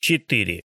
4.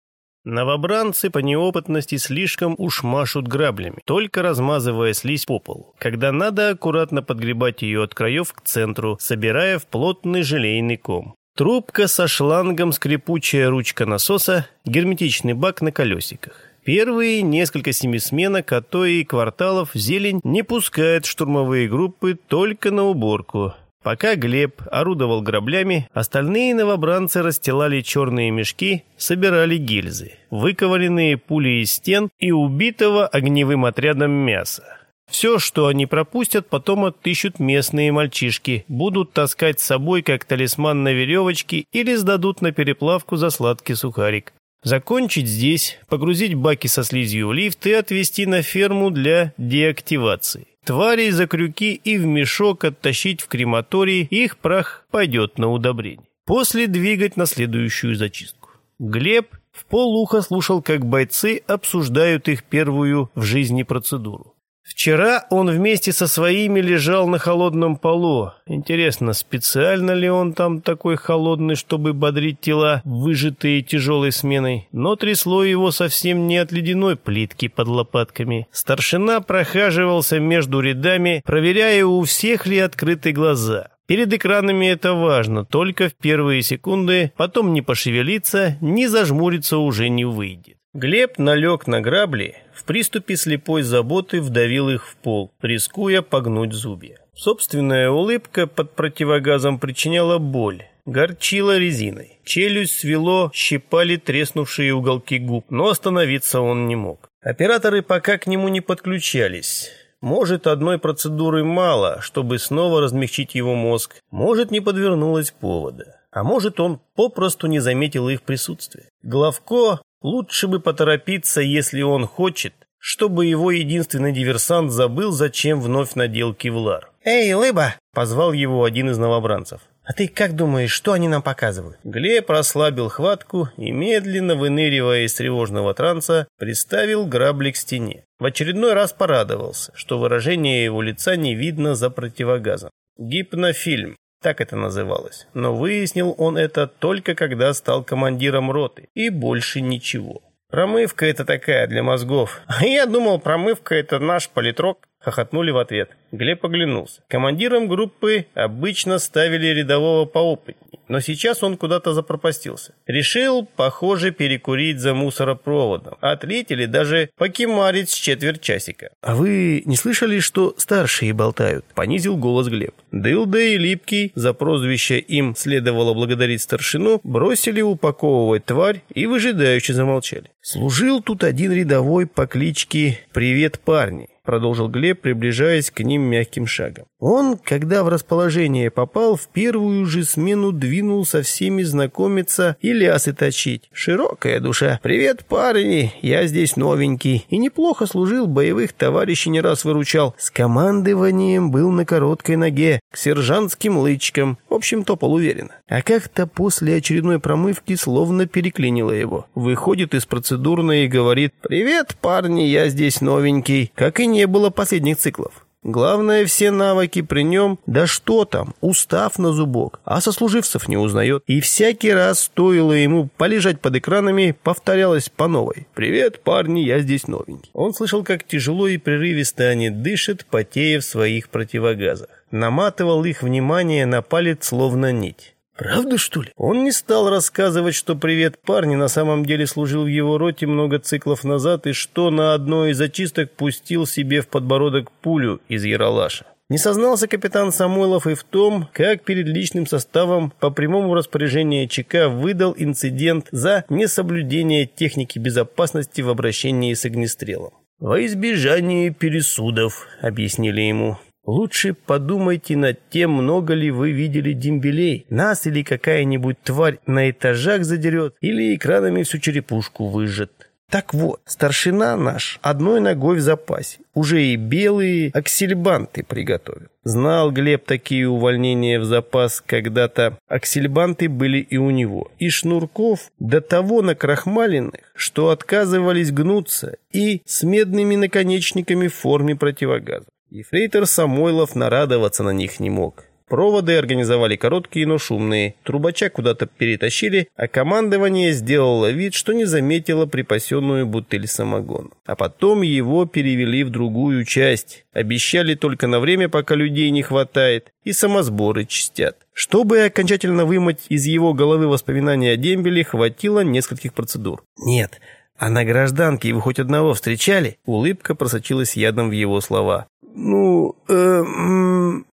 Новобранцы по неопытности слишком уж машут граблями, только размазывая слизь по полу, когда надо аккуратно подгребать ее от краев к центру, собирая в плотный желейный ком. Трубка со шлангом, скрипучая ручка насоса, герметичный бак на колесиках. Первые несколько семисменок, а то и кварталов зелень не пускает штурмовые группы только на уборку. Пока Глеб орудовал граблями, остальные новобранцы расстилали черные мешки, собирали гильзы, выковыренные пули из стен и убитого огневым отрядом мяса. Все, что они пропустят, потом отыщут местные мальчишки, будут таскать с собой как талисман на веревочке или сдадут на переплавку за сладкий сухарик. Закончить здесь, погрузить баки со слизью в лифт и отвезти на ферму для деактивации. Тварей за крюки и в мешок оттащить в крематорий, их прах пойдет на удобрение. После двигать на следующую зачистку. Глеб в полуха слушал, как бойцы обсуждают их первую в жизни процедуру. Вчера он вместе со своими лежал на холодном полу. Интересно, специально ли он там такой холодный, чтобы бодрить тела, выжатые тяжелой сменой? Но трясло его совсем не от ледяной плитки под лопатками. Старшина прохаживался между рядами, проверяя, у всех ли открыты глаза. Перед экранами это важно, только в первые секунды, потом не пошевелиться, не зажмуриться уже не выйдет. Глеб налег на грабли, в приступе слепой заботы вдавил их в пол, рискуя погнуть зубья. Собственная улыбка под противогазом причиняла боль, горчила резиной. Челюсть свело, щипали треснувшие уголки губ, но остановиться он не мог. Операторы пока к нему не подключались. Может, одной процедуры мало, чтобы снова размягчить его мозг. Может, не подвернулось повода. А может, он попросту не заметил их присутствия. Главко Лучше бы поторопиться, если он хочет, чтобы его единственный диверсант забыл, зачем вновь надел кевлар. «Эй, Лыба!» — позвал его один из новобранцев. «А ты как думаешь, что они нам показывают?» Глеб расслабил хватку и, медленно выныривая из тревожного транса, приставил грабли к стене. В очередной раз порадовался, что выражение его лица не видно за противогазом. Гипнофильм. Так это называлось. Но выяснил он это только когда стал командиром роты. И больше ничего. Промывка это такая для мозгов. А я думал, промывка это наш политрок. Хохотнули в ответ. Глеб оглянулся. Командиром группы обычно ставили рядового поопытней, но сейчас он куда-то запропастился. Решил, похоже, перекурить за мусоропроводом. Отлить или даже покемарить с четверть часика. «А вы не слышали, что старшие болтают?» Понизил голос Глеб. Дылда и Липкий, за прозвище им следовало благодарить старшину, бросили упаковывать тварь и выжидающе замолчали. «Служил тут один рядовой по кличке Привет, парни» продолжил Глеб, приближаясь к ним мягким шагом. Он, когда в расположение попал, в первую же смену двинул со всеми знакомиться и лясы точить. Широкая душа. «Привет, парни, я здесь новенький. И неплохо служил, боевых товарищей не раз выручал. С командованием был на короткой ноге, к сержантским лычкам. В общем, топал уверенно. А как-то после очередной промывки словно переклинило его. Выходит из процедурной и говорит «Привет, парни, я здесь новенький». Как и не было последних циклов. Главное, все навыки при нем, да что там, устав на зубок, а сослуживцев не узнает. И всякий раз стоило ему полежать под экранами, повторялось по новой. «Привет, парни, я здесь новенький». Он слышал, как тяжело и прерывисто они дышат, потея в своих противогазах. Наматывал их внимание на палец словно нить. Правда, что ли? Он не стал рассказывать, что привет парни на самом деле служил в его роте много циклов назад и что на одной из зачисток пустил себе в подбородок пулю из Яралаша. Не сознался капитан Самойлов и в том, как перед личным составом по прямому распоряжению ЧК выдал инцидент за несоблюдение техники безопасности в обращении с огнестрелом. «Во избежание пересудов», — объяснили ему. Лучше подумайте над тем, много ли вы видели дембелей. Нас или какая-нибудь тварь на этажах задерет, или экранами всю черепушку выжжет. Так вот, старшина наш одной ногой в запасе. Уже и белые аксельбанты приготовил. Знал Глеб такие увольнения в запас, когда-то аксельбанты были и у него. И шнурков до того накрахмаленных, что отказывались гнуться, и с медными наконечниками в форме противогаза. Ефрейтор Самойлов нарадоваться на них не мог. Проводы организовали короткие, но шумные. Трубача куда-то перетащили, а командование сделало вид, что не заметило припасенную бутыль самогона. А потом его перевели в другую часть. Обещали только на время, пока людей не хватает, и самосборы чистят. Чтобы окончательно вымыть из его головы воспоминания о дембеле, хватило нескольких процедур. «Нет, а на гражданке вы хоть одного встречали?» Улыбка просочилась ядом в его слова. «Ну, э,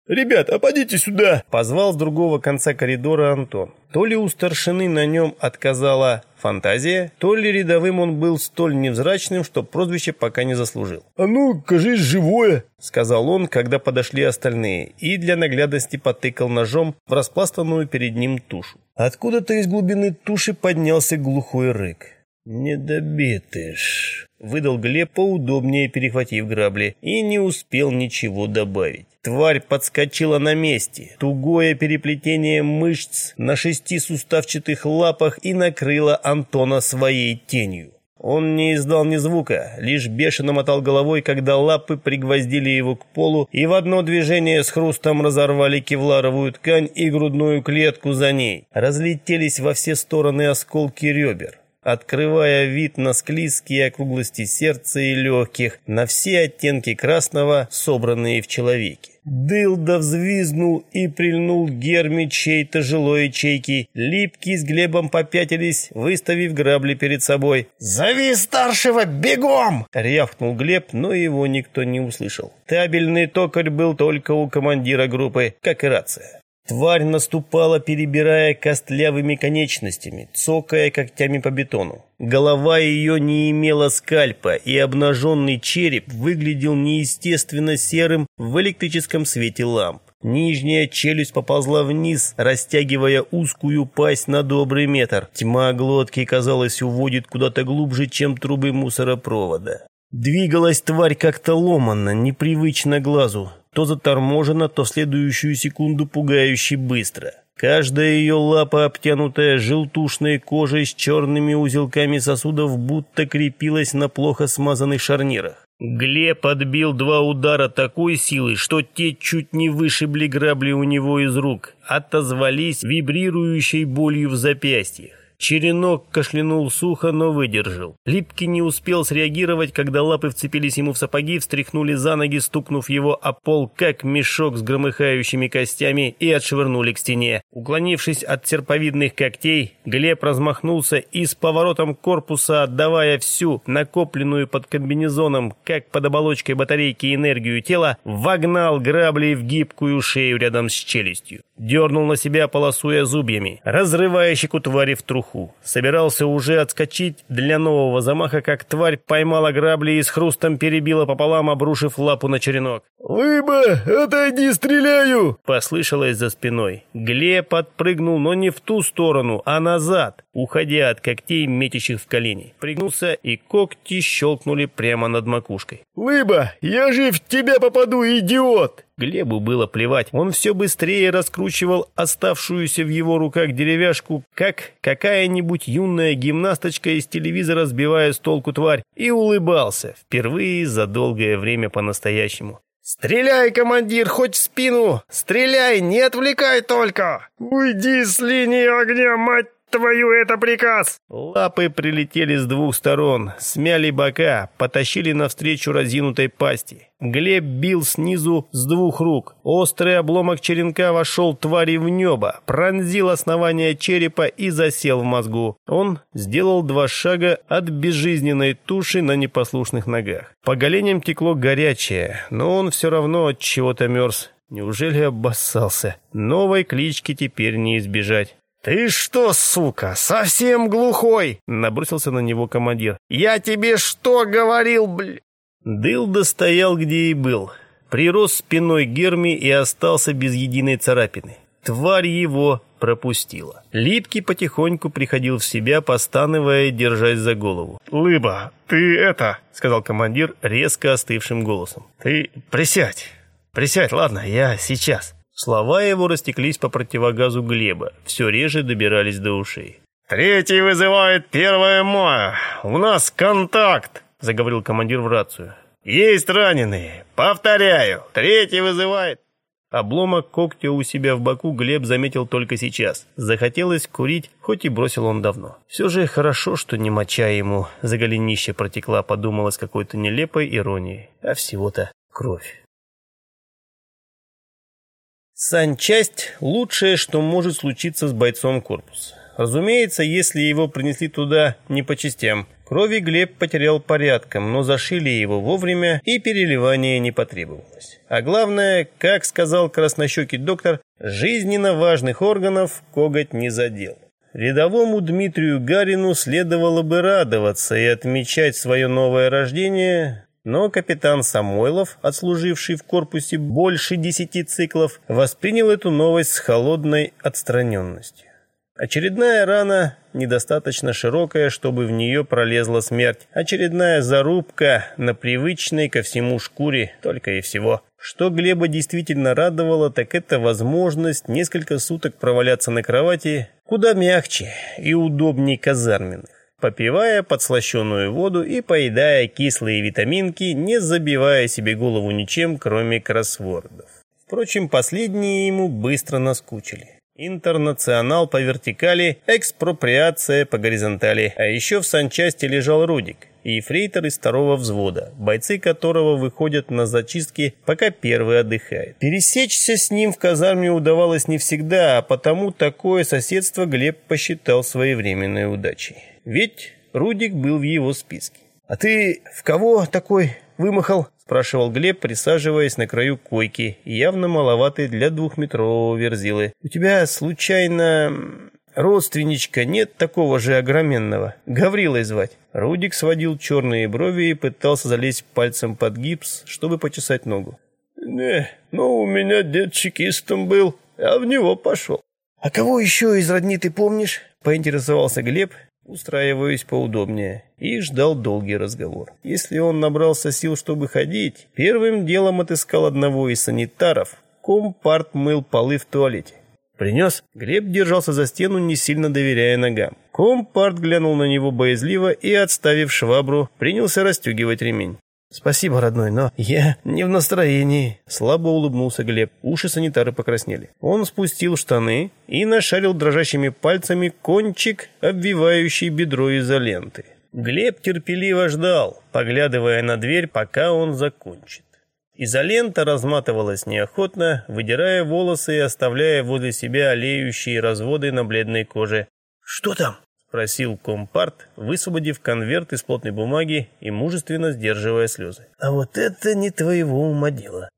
«Ребят, подите сюда!» Позвал с другого конца коридора Антон. То ли у старшины на нем отказала фантазия, то ли рядовым он был столь невзрачным, что прозвище пока не заслужил. «А ну, кажись, живое!» Сказал он, когда подошли остальные, и для наглядности потыкал ножом в распластанную перед ним тушу. Откуда-то из глубины туши поднялся глухой рык. «Недобитыш», — выдал Глеб, поудобнее перехватив грабли, и не успел ничего добавить. Тварь подскочила на месте. Тугое переплетение мышц на шести суставчатых лапах и накрыло Антона своей тенью. Он не издал ни звука, лишь бешено мотал головой, когда лапы пригвоздили его к полу и в одно движение с хрустом разорвали кевларовую ткань и грудную клетку за ней. Разлетелись во все стороны осколки ребер открывая вид на склизкие округлости сердца и легких, на все оттенки красного, собранные в человеке. Дылда взвизгнул и прильнул к герме чьей-то жилой ячейки. Липкий с Глебом попятились, выставив грабли перед собой. «Зови старшего, бегом!» Рявкнул Глеб, но его никто не услышал. Табельный токарь был только у командира группы, как и рация. Тварь наступала, перебирая костлявыми конечностями, цокая когтями по бетону. Голова ее не имела скальпа, и обнаженный череп выглядел неестественно серым в электрическом свете ламп. Нижняя челюсть поползла вниз, растягивая узкую пасть на добрый метр. Тьма глотки, казалось, уводит куда-то глубже, чем трубы мусоропровода. Двигалась тварь как-то ломанно, непривычно глазу то заторможена, то следующую секунду пугающе быстро. Каждая ее лапа, обтянутая желтушной кожей с черными узелками сосудов, будто крепилась на плохо смазанных шарнирах. Глеб отбил два удара такой силой, что те чуть не вышибли грабли у него из рук, отозвались вибрирующей болью в запястьях. Черенок кашлянул сухо, но выдержал. Липкий не успел среагировать, когда лапы вцепились ему в сапоги, встряхнули за ноги, стукнув его о пол, как мешок с громыхающими костями, и отшвырнули к стене. Уклонившись от серповидных когтей, Глеб размахнулся и с поворотом корпуса, отдавая всю накопленную под комбинезоном, как под оболочкой батарейки энергию тела, вогнал грабли в гибкую шею рядом с челюстью. Дернул на себя, полосуя зубьями, разрывая щеку твари в труху. Собирался уже отскочить для нового замаха, как тварь поймала грабли и с хрустом перебила пополам, обрушив лапу на черенок. «Лыба, отойди, стреляю!» Послышалось за спиной. Глеб подпрыгнул, но не в ту сторону, а назад, уходя от когтей, метящих в колени. Пригнулся, и когти щелкнули прямо над макушкой. «Лыба, я же в тебя попаду, идиот!» Глебу было плевать. Он все быстрее раскручивал оставшуюся в его руках деревяшку, как какая-нибудь юная гимнасточка из телевизора, сбивая с толку тварь, и улыбался, впервые за долгое время по-настоящему. «Стреляй, командир, хоть в спину! Стреляй, не отвлекай только! Уйди с линии огня, мать твою, это приказ!» Лапы прилетели с двух сторон, смяли бока, потащили навстречу разинутой пасти. Глеб бил снизу с двух рук. Острый обломок черенка вошел твари в небо, пронзил основание черепа и засел в мозгу. Он сделал два шага от безжизненной туши на непослушных ногах. По голеням текло горячее, но он все равно от чего-то мерз. Неужели обоссался? Новой клички теперь не избежать. «Ты что, сука, совсем глухой?» — набросился на него командир. «Я тебе что говорил, бля?» Дылда стоял, где и был. Прирос спиной Герми и остался без единой царапины. Тварь его пропустила. Липкий потихоньку приходил в себя, постановая и держась за голову. «Лыба, ты это...» — сказал командир резко остывшим голосом. «Ты присядь, присядь, ладно, я сейчас». Слова его растеклись по противогазу Глеба, все реже добирались до ушей. «Третий вызывает первое мая. У нас контакт», — заговорил командир в рацию. «Есть раненые. Повторяю, третий вызывает». Обломок когтя у себя в боку Глеб заметил только сейчас. Захотелось курить, хоть и бросил он давно. Все же хорошо, что не моча ему за голенище протекла, подумала с какой-то нелепой иронией. А всего-то кровь. Санчасть – лучшее, что может случиться с бойцом корпуса. Разумеется, если его принесли туда не по частям. Крови Глеб потерял порядком, но зашили его вовремя, и переливания не потребовалось. А главное, как сказал краснощекий доктор, жизненно важных органов коготь не задел. Рядовому Дмитрию Гарину следовало бы радоваться и отмечать свое новое рождение, но капитан Самойлов, отслуживший в корпусе больше десяти циклов, воспринял эту новость с холодной отстраненностью. Очередная рана недостаточно широкая, чтобы в нее пролезла смерть. Очередная зарубка на привычной ко всему шкуре, только и всего. Что Глеба действительно радовало, так это возможность несколько суток проваляться на кровати куда мягче и удобней казарменных, попивая подслащенную воду и поедая кислые витаминки, не забивая себе голову ничем, кроме кроссвордов. Впрочем, последние ему быстро наскучили. Интернационал по вертикали, экспроприация по горизонтали. А еще в санчасти лежал Рудик, и фрейтор из второго взвода, бойцы которого выходят на зачистки, пока первый отдыхает. Пересечься с ним в казарме удавалось не всегда, а потому такое соседство Глеб посчитал своевременной удачей. Ведь Рудик был в его списке. «А ты в кого такой вымахал?» спрашивал Глеб, присаживаясь на краю койки, явно маловатый для двухметрового верзилы. «У тебя, случайно, родственничка нет такого же огроменного? Гаврилой звать?» Рудик сводил черные брови и пытался залезть пальцем под гипс, чтобы почесать ногу. «Не, ну у меня дед чекистом был, а в него пошел». «А кого еще из родни ты помнишь?» — поинтересовался Глеб, устраиваясь поудобнее, и ждал долгий разговор. Если он набрался сил, чтобы ходить, первым делом отыскал одного из санитаров. Компарт мыл полы в туалете. Принес? Глеб держался за стену, не сильно доверяя ногам. Компарт глянул на него боязливо и, отставив швабру, принялся расстегивать ремень. «Спасибо, родной, но я не в настроении», — слабо улыбнулся Глеб. Уши санитара покраснели. Он спустил штаны и нашарил дрожащими пальцами кончик, обвивающий бедро изоленты. Глеб терпеливо ждал, поглядывая на дверь, пока он закончит. Изолента разматывалась неохотно, выдирая волосы и оставляя возле себя олеющие разводы на бледной коже. «Что там?» Спросил компарт, высвободив конверт из плотной бумаги и мужественно сдерживая слезы. «А вот это не твоего ума дело».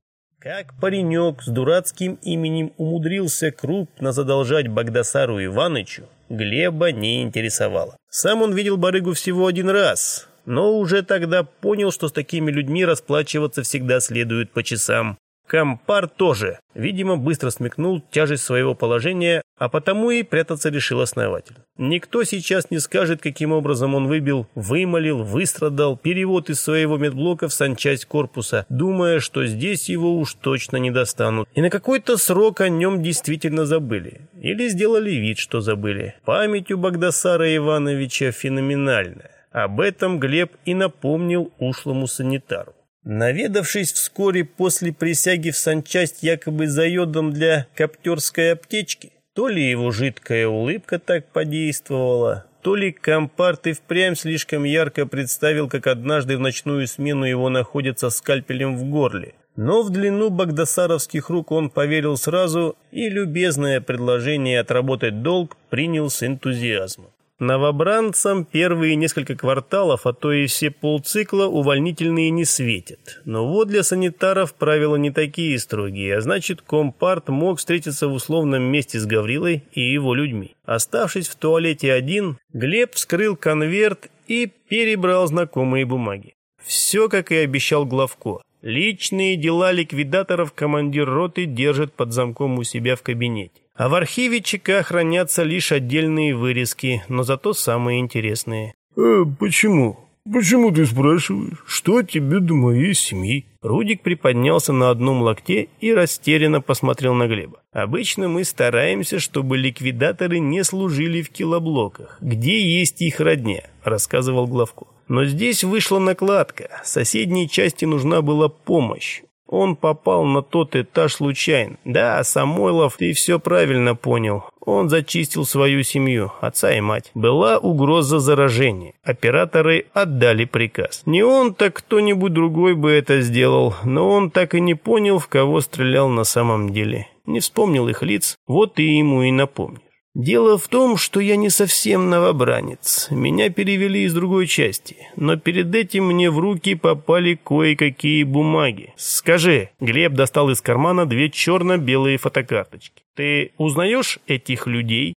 Как паренек с дурацким именем умудрился крупно задолжать Багдасару Иванычу, Глеба не интересовало. Сам он видел барыгу всего один раз, но уже тогда понял, что с такими людьми расплачиваться всегда следует по часам. Кампар тоже, видимо, быстро смекнул тяжесть своего положения, а потому и прятаться решил основательно. Никто сейчас не скажет, каким образом он выбил, вымолил, выстрадал перевод из своего медблока в санчасть корпуса, думая, что здесь его уж точно не достанут. И на какой-то срок о нем действительно забыли. Или сделали вид, что забыли. Память у Багдасара Ивановича феноменальная. Об этом Глеб и напомнил ушлому санитару. Наведавшись вскоре после присяги в санчасть якобы за йодом для коптерской аптечки, то ли его жидкая улыбка так подействовала, то ли компарт и впрямь слишком ярко представил, как однажды в ночную смену его находят со скальпелем в горле. Но в длину багдасаровских рук он поверил сразу и любезное предложение отработать долг принял с энтузиазмом. Новобранцам первые несколько кварталов, а то и все полцикла увольнительные не светят. Но вот для санитаров правила не такие строгие, а значит компарт мог встретиться в условном месте с Гаврилой и его людьми. Оставшись в туалете один, Глеб вскрыл конверт и перебрал знакомые бумаги. Все, как и обещал Главко. Личные дела ликвидаторов командир роты держит под замком у себя в кабинете. А в архиве ЧК хранятся лишь отдельные вырезки, но зато самые интересные. «Э, почему? Почему ты спрашиваешь? Что тебе до моей семьи?» Рудик приподнялся на одном локте и растерянно посмотрел на Глеба. «Обычно мы стараемся, чтобы ликвидаторы не служили в килоблоках, где есть их родня», — рассказывал Главко. «Но здесь вышла накладка. Соседней части нужна была помощь. Он попал на тот этаж случайно. Да, Самойлов, ты все правильно понял. Он зачистил свою семью, отца и мать. Была угроза заражения. Операторы отдали приказ. Не он, так кто-нибудь другой бы это сделал, но он так и не понял, в кого стрелял на самом деле. Не вспомнил их лиц, вот и ему и напомнишь. Дело в том, что я не совсем новобранец. Меня перевели из другой части. Но перед этим мне в руки попали кое-какие бумаги. Скажи, Глеб достал из кармана две черно-белые фотокарточки. Ты узнаешь этих людей?